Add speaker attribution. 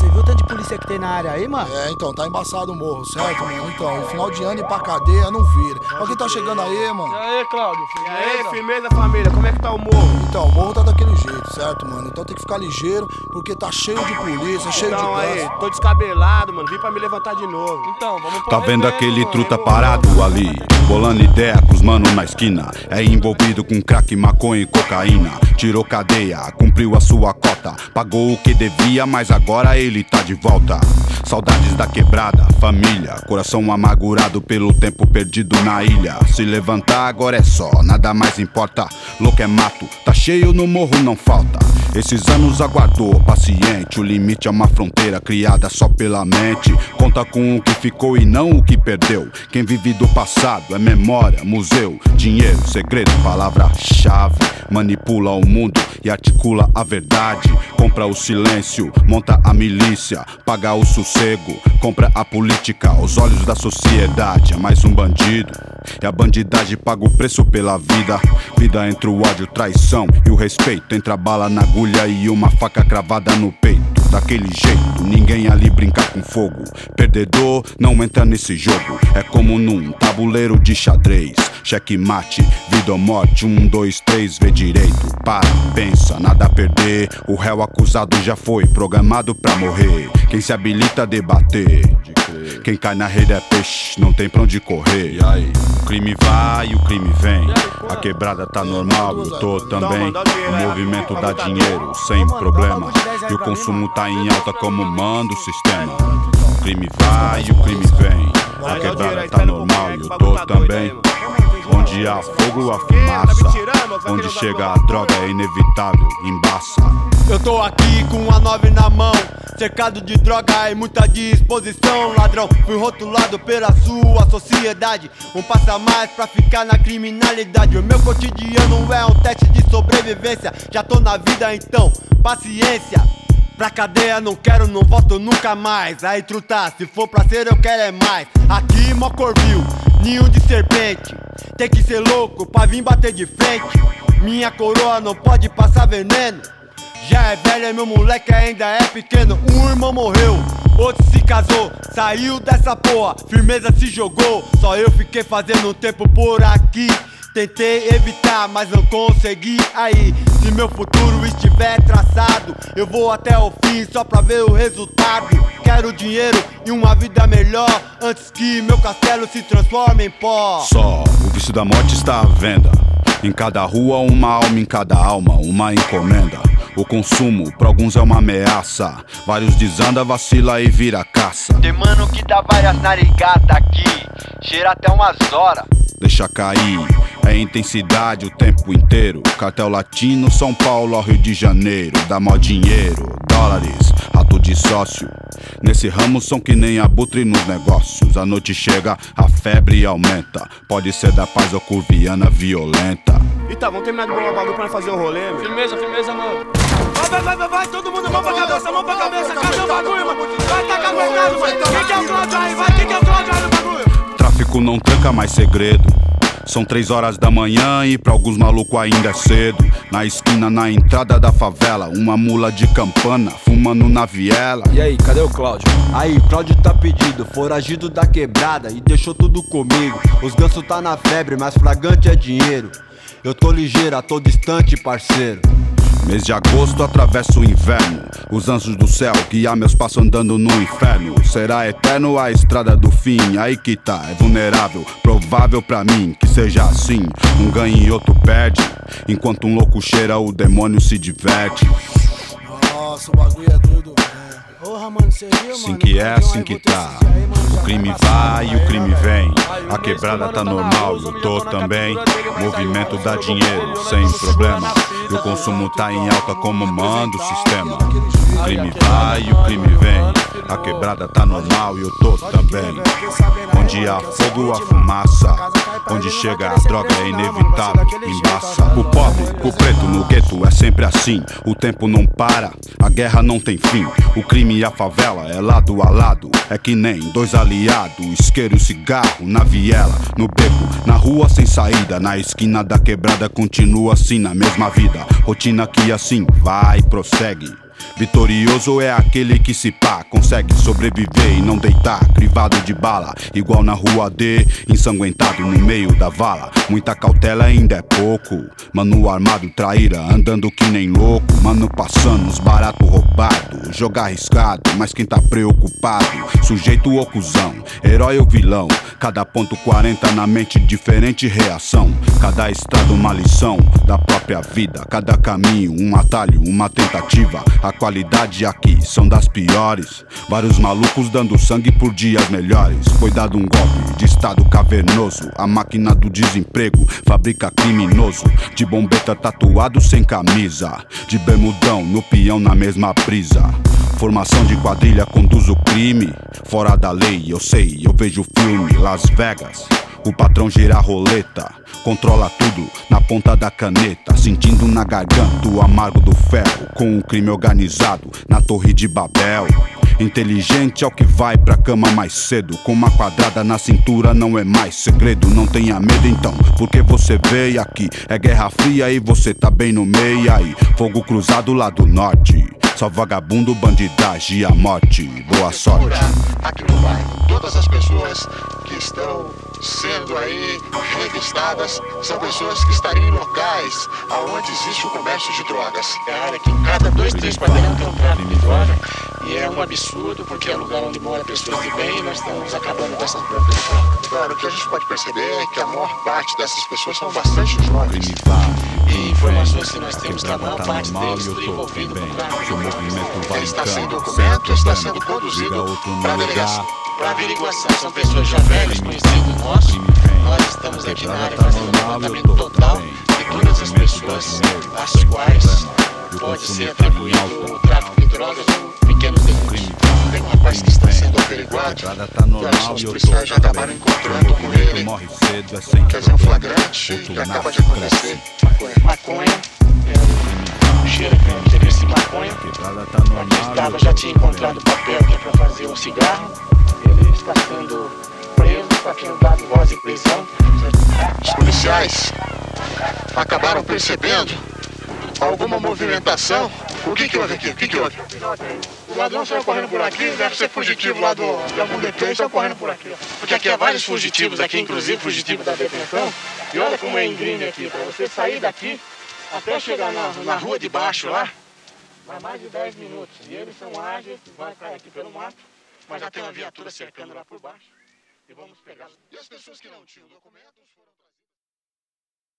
Speaker 1: Você viu o tanto de polícia que tem na área aí, mano?
Speaker 2: É, então, tá embaçado o morro, certo, mano? Então, final de ano e pra cadeia não vira. Alguém tá chegando aí, mano?
Speaker 1: E aí, Cláudio?
Speaker 3: E aí, firmeza, família? Como é que tá o morro?
Speaker 2: Então, o morro tá daquele jeito, certo, mano? Então tem que ficar ligeiro, porque tá cheio de polícia, cheio
Speaker 3: Então
Speaker 2: de
Speaker 3: aí,
Speaker 2: gás.
Speaker 3: tô descabelado, mano. Vim pra me levantar de novo.
Speaker 1: Então, vamos
Speaker 4: Tá vendo aquele truta parado ali? Bolando ideia com os mano na esquina. É envolvido com crack, maconha e cocaína. Tirou cadeia, cumpriu a sua cota. Pagou o que devia, mas agora ele tá de volta. Saudades da quebrada, família. Coração amargurado pelo tempo perdido na ilha. Se levantar agora é só, nada mais importa. Louco é mato, tá cheio no morro, não falta. Esses anos aguardou, paciente. O limite é uma fronteira criada só pela mente. Conta com o que ficou e não o que perdeu. Quem vive do passado é memória, museu, dinheiro, segredo, palavra-chave. Manipula o mundo e articula a verdade. Compra o silêncio, monta a milícia, paga o sossego, compra a política aos olhos da sociedade. É mais um bandido. E a bandidagem paga o preço pela vida. Vida entre o ódio, traição e o respeito. Entre a bala na agulha e uma faca cravada no peito. Daquele jeito, ninguém ali brinca com fogo. Perdedor não entra nesse jogo. É como num tabuleiro de xadrez. Cheque mate, vida ou morte. Um, dois, três, vê direito. Para, pensa, nada a perder. O réu acusado já foi programado pra morrer. Quem se habilita a debater. Quem cai na rede é peixe, não tem pra onde correr. E aí? O crime vai e o crime vem. A quebrada tá normal, eu tô também. O movimento dá dinheiro, sem problema. E o consumo tá em alta como manda o sistema. O crime vai e o crime vem. A quebrada tá normal e eu tô também. Onde há fogo, há fumaça. Onde chega a droga é inevitável, embaça.
Speaker 5: Eu tô aqui com a nove na mão, cercado de droga e muita disposição. Ladrão, fui rotulado pela sua sociedade. Um passo a mais pra ficar na criminalidade. O meu cotidiano é um teste de sobrevivência. Já tô na vida então, paciência. Pra cadeia não quero, não volto nunca mais. Aí truta, se for pra ser eu quero é mais. Aqui Mocorville, ninho de serpente. Tem que ser louco pra vir bater de frente. Minha coroa não pode passar veneno. Já é velha, meu moleque ainda é pequeno. Um irmão morreu, outro se casou, saiu dessa porra, firmeza se jogou. Só eu fiquei fazendo tempo por aqui. Tentei evitar, mas não consegui. Aí, se meu futuro estiver traçado, eu vou até o fim só pra ver o resultado. Quero dinheiro e uma vida melhor antes que meu castelo se transforme em pó.
Speaker 4: Só o vício da morte está à venda. Em cada rua, uma alma, em cada alma, uma encomenda. O consumo, pra alguns é uma ameaça. Vários desanda, vacila e vira caça.
Speaker 5: Tem mano que dá várias narigadas aqui, cheira até umas horas.
Speaker 4: Deixa cair, é intensidade o tempo inteiro. Cartel latino, São Paulo ao Rio de Janeiro. Dá mó dinheiro, dólares, de sócio. Nesse ramo são que nem abutre nos negócios. A noite chega, a febre aumenta. Pode ser da paz ou curviana violenta.
Speaker 3: E tá, vamos terminar de bolar o bagulho pra fazer o rolê, meu.
Speaker 1: Firmeza, firmeza, mano.
Speaker 3: Vai, vai, vai, vai, vai, todo mundo, mão pra cabeça, mão pra cabeça, cadê o bagulho, mano? Vai tacar mercado, mano. Quem que é o Claudio aí? Vai, quem que é o Claudio aí no bagulho?
Speaker 4: Tráfico não tranca mais segredo. São três horas da manhã e pra alguns malucos ainda é cedo. Na esquina, na entrada da favela, uma mula de campana fumando na viela.
Speaker 1: E aí, cadê o Cláudio?
Speaker 5: Aí, Cláudio tá pedido, foragido da quebrada e deixou tudo comigo. Os gansos tá na febre, mas flagrante é dinheiro. Eu tô ligeira, tô distante, parceiro.
Speaker 4: Mês de agosto atravesso o inverno. Os anjos do céu guiar meus passos andando no inferno. Será eterno a estrada do fim. Aí que tá, é vulnerável. Provável pra mim que seja assim. Um ganha e outro perde. Enquanto um louco cheira, o demônio se diverte.
Speaker 2: Nossa, o bagulho é doido.
Speaker 1: Porra, mano, você viu?
Speaker 4: Assim que é, assim que tá. O crime vai e o crime vem. A quebrada tá normal e eu tô também. Movimento dá dinheiro, sem problema. E o consumo tá em alta como manda o sistema. O crime vai e o crime vem. A quebrada tá normal e eu tô também. Onde há fogo, há fumaça. Onde chega a droga é inevitável, embaça. O pobre, o preto no gueto é sempre assim. O tempo não para, a guerra não tem fim. O crime e a favela é lado a lado. É que nem dois aliados, isqueiro e cigarro na viela, no beco, na rua sem saída. Na esquina da quebrada continua assim na mesma vida. Rotina que assim vai, prossegue. Vitorioso é aquele que se pá, consegue sobreviver e não deitar, crivado de bala, igual na rua D, ensanguentado no meio da vala. Muita cautela ainda é pouco, mano armado traíra, andando que nem louco, mano passando os barato roubado, jogar arriscado, mas quem tá preocupado, sujeito ou cuzão, herói ou vilão, cada ponto 40 na mente, diferente reação, cada estado uma lição da própria vida, cada caminho um atalho, uma tentativa, a qualidade aqui são das piores. Vários malucos dando sangue por dias melhores. Foi dado um golpe de estado cavernoso. A máquina do desemprego fabrica criminoso. De bombeta tatuado sem camisa. De bermudão no peão na mesma brisa. Formação de quadrilha conduz o crime. Fora da lei, eu sei, eu vejo filme. Las Vegas. O patrão gira a roleta, controla tudo na ponta da caneta, sentindo na garganta o amargo do ferro, com o crime organizado na Torre de Babel. Inteligente é o que vai pra cama mais cedo. Com uma quadrada na cintura não é mais segredo. Não tenha medo então, porque você veio aqui. É guerra fria e você tá bem no meio aí. Fogo cruzado lá do norte. Só vagabundo, bandidagem a morte. Boa sorte.
Speaker 6: Aqui no bairro, todas as pessoas que estão sendo aí revistadas são pessoas que estariam em locais onde existe o comércio de drogas. É a área que cada dois, três quarteirão tem um tráfico de droga e é um absurdo porque é lugar onde moram pessoas de bem e nós estamos acabando com essas brancas de droga. Agora, o que a gente pode perceber é que a maior parte dessas pessoas são bastante jovens.
Speaker 3: E informações que nós temos que a maior parte deles estão envolvidos com tráfico de drogas.
Speaker 6: Ele está sem documento, está sendo conduzido para a delegacia.
Speaker 3: Para averiguação, são pessoas já velhas, conhecidos nossos. Nós estamos aqui na área fazendo um levantamento total de todas as pessoas às quais pode ser atribuído
Speaker 4: Quebrada tá normal e eu tô
Speaker 6: já acabaram encontrando com ele.
Speaker 4: morre cedo, é sem
Speaker 6: Quer dizer, um
Speaker 4: problema.
Speaker 6: flagrante que acaba de acontecer. Maconha.
Speaker 3: É, cheira com interesse em maconha.
Speaker 4: Quebrada tá
Speaker 3: Aqui
Speaker 4: normal.
Speaker 3: estava,
Speaker 4: eu
Speaker 3: já tinha encontrado papel que é para fazer um cigarro. Ele está sendo preso, está sendo dado voz de prisão.
Speaker 6: Os policiais acabaram percebendo alguma movimentação. O que que houve aqui? O que que houve?
Speaker 3: O ladrão saiu correndo por aqui, deve ser fugitivo lá do, algum detém, saiu correndo por aqui. Porque aqui há vários fugitivos aqui, inclusive fugitivo da detenção. E olha como é íngreme aqui, para você sair daqui até chegar na, na rua de baixo lá, vai mais de 10 minutos. E eles são ágeis, vai cair aqui pelo mato, mas já tem uma viatura cercando lá por baixo. E vamos pegar.
Speaker 6: E as pessoas que não tinham documentos foram.